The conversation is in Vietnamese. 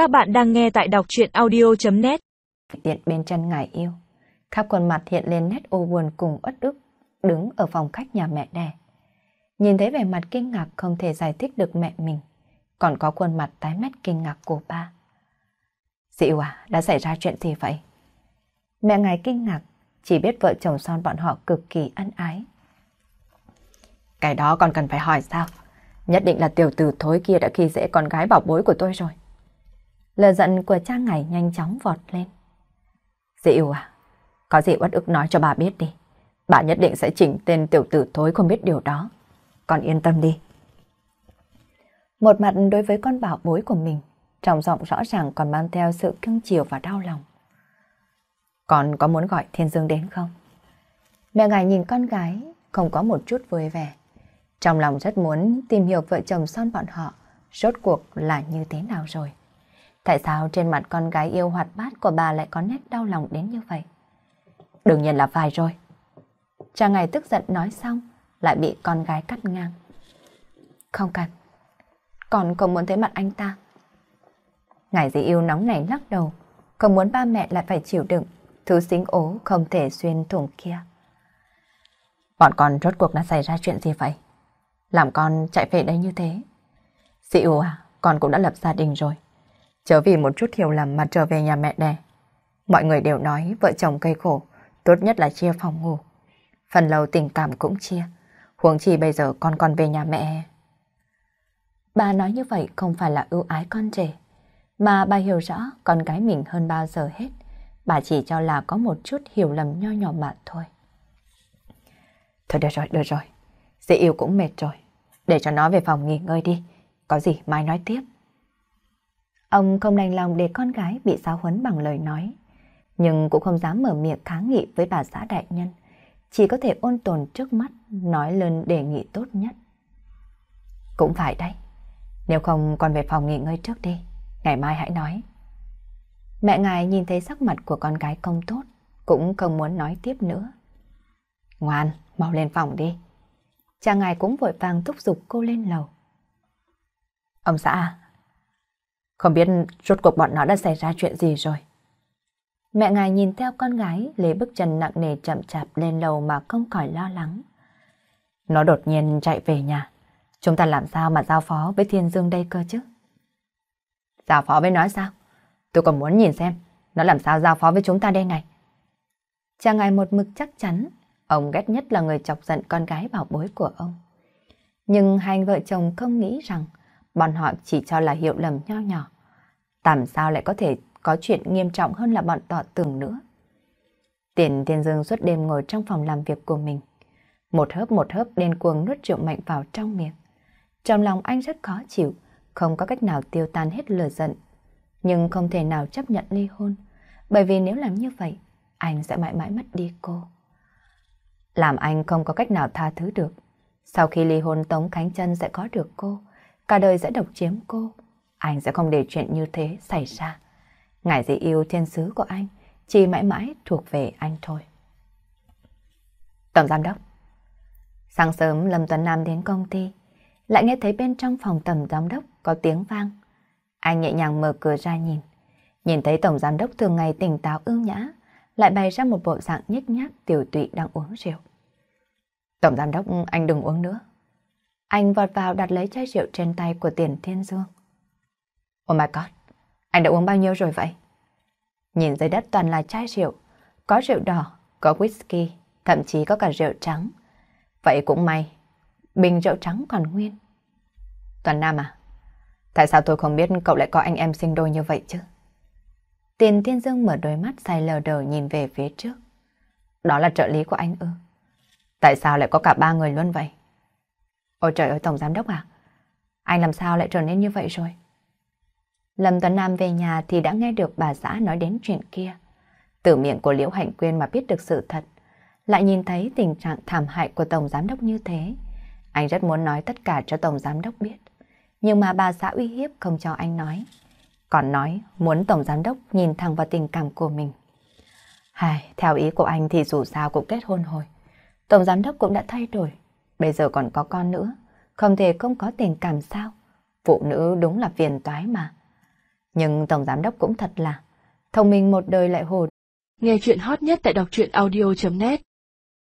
Các bạn đang nghe tại đọc chuyện audio.net Điện bên chân ngài yêu, khắp khuôn mặt hiện lên nét ô buồn cùng uất ức, đứng ở phòng khách nhà mẹ đẻ. Nhìn thấy vẻ mặt kinh ngạc không thể giải thích được mẹ mình, còn có khuôn mặt tái mét kinh ngạc của ba. dị à, đã xảy ra chuyện gì vậy? Mẹ ngài kinh ngạc, chỉ biết vợ chồng son bọn họ cực kỳ ân ái. Cái đó còn cần phải hỏi sao? Nhất định là tiểu tử thối kia đã khi dễ con gái bảo bối của tôi rồi. Lời giận của cha ngài nhanh chóng vọt lên. Dịu à, có gì uất ức nói cho bà biết đi. Bà nhất định sẽ chỉnh tên tiểu tử thối không biết điều đó. Còn yên tâm đi. Một mặt đối với con bảo bối của mình, trong giọng rõ ràng còn mang theo sự cưng chiều và đau lòng. Con có muốn gọi Thiên Dương đến không? Mẹ ngài nhìn con gái, không có một chút vui vẻ. Trong lòng rất muốn tìm hiểu vợ chồng son bọn họ, rốt cuộc là như thế nào rồi. Tại sao trên mặt con gái yêu hoạt bát của bà lại có nét đau lòng đến như vậy? Đương nhiên là phải rồi. Cha ngày tức giận nói xong, lại bị con gái cắt ngang. Không cần, con không muốn thấy mặt anh ta. Ngài dì yêu nóng này lắc đầu, không muốn ba mẹ lại phải chịu đựng, thứ xính ố không thể xuyên thủng kia. Bọn con rốt cuộc đã xảy ra chuyện gì vậy? Làm con chạy về đây như thế. Dì yêu à, con cũng đã lập gia đình rồi. Chớ vì một chút hiểu lầm mà trở về nhà mẹ đẻ. Mọi người đều nói vợ chồng cây khổ, tốt nhất là chia phòng ngủ. Phần lâu tình cảm cũng chia. Huống chi bây giờ con còn về nhà mẹ. Bà nói như vậy không phải là ưu ái con trẻ, mà bà hiểu rõ con gái mình hơn bao giờ hết. Bà chỉ cho là có một chút hiểu lầm nho nhỏ mà thôi. Thôi được rồi, được rồi. dễ yêu cũng mệt rồi. Để cho nó về phòng nghỉ ngơi đi. Có gì mai nói tiếp. Ông không đành lòng để con gái bị giáo huấn bằng lời nói. Nhưng cũng không dám mở miệng kháng nghị với bà xã đại nhân. Chỉ có thể ôn tồn trước mắt, nói lên đề nghị tốt nhất. Cũng phải đấy. Nếu không con về phòng nghỉ ngơi trước đi. Ngày mai hãy nói. Mẹ ngài nhìn thấy sắc mặt của con gái không tốt, cũng không muốn nói tiếp nữa. Ngoan, mau lên phòng đi. Cha ngài cũng vội vàng thúc giục cô lên lầu. Ông xã à, không biết rốt cuộc bọn nó đã xảy ra chuyện gì rồi. Mẹ ngài nhìn theo con gái lấy bước chân nặng nề chậm chạp lên lầu mà không khỏi lo lắng. Nó đột nhiên chạy về nhà. Chúng ta làm sao mà giao phó với Thiên Dương đây cơ chứ? Giao phó với nó sao? Tôi còn muốn nhìn xem nó làm sao giao phó với chúng ta đây này. Cha ngài một mực chắc chắn, ông ghét nhất là người chọc giận con gái bảo bối của ông. Nhưng hai vợ chồng không nghĩ rằng bọn họ chỉ cho là hiệu lầm nho nhỏ. tạm sao lại có thể có chuyện nghiêm trọng hơn là bọn tọ tưởng nữa. Tiền Thiên Dương suốt đêm ngồi trong phòng làm việc của mình. Một hớp một hớp điên cuồng nuốt rượu mạnh vào trong miệng. Trong lòng anh rất khó chịu, không có cách nào tiêu tan hết lửa giận. Nhưng không thể nào chấp nhận ly hôn, bởi vì nếu làm như vậy, anh sẽ mãi mãi mất đi cô. Làm anh không có cách nào tha thứ được. Sau khi ly hôn Tống Khánh Trân sẽ có được cô, cả đời sẽ độc chiếm cô. Anh sẽ không để chuyện như thế xảy ra. Ngài dị yêu thiên sứ của anh chỉ mãi mãi thuộc về anh thôi. Tổng giám đốc Sáng sớm Lâm Tuấn Nam đến công ty, lại nghe thấy bên trong phòng tổng giám đốc có tiếng vang. Anh nhẹ nhàng mở cửa ra nhìn, nhìn thấy tổng giám đốc thường ngày tỉnh táo ưu nhã, lại bày ra một bộ dạng nhếch nhác tiểu tụy đang uống rượu. Tổng giám đốc, anh đừng uống nữa. Anh vọt vào đặt lấy chai rượu trên tay của Tiền Thiên Dương. Oh my god, anh đã uống bao nhiêu rồi vậy? Nhìn dưới đất toàn là chai rượu, có rượu đỏ, có whisky, thậm chí có cả rượu trắng. Vậy cũng may, bình rượu trắng còn nguyên. Toàn Nam à, tại sao tôi không biết cậu lại có anh em sinh đôi như vậy chứ? Tiền Thiên Dương mở đôi mắt dài lờ đờ nhìn về phía trước. Đó là trợ lý của anh ư? Tại sao lại có cả ba người luôn vậy? Ôi trời ơi Tổng Giám Đốc à, anh làm sao lại trở nên như vậy rồi? Lâm Tuấn Nam về nhà thì đã nghe được bà xã nói đến chuyện kia. Từ miệng của Liễu Hạnh Quyên mà biết được sự thật, lại nhìn thấy tình trạng thảm hại của Tổng Giám Đốc như thế. Anh rất muốn nói tất cả cho Tổng Giám Đốc biết. Nhưng mà bà xã uy hiếp không cho anh nói. Còn nói muốn Tổng Giám Đốc nhìn thẳng vào tình cảm của mình. Hài, theo ý của anh thì dù sao cũng kết hôn hồi, Tổng Giám Đốc cũng đã thay đổi. Bây giờ còn có con nữa. Không thể không có tình cảm sao. Phụ nữ đúng là phiền toái mà. Nhưng Tổng Giám Đốc cũng thật là thông minh một đời lại hồ. Nghe chuyện hot nhất tại đọc truyện audio.net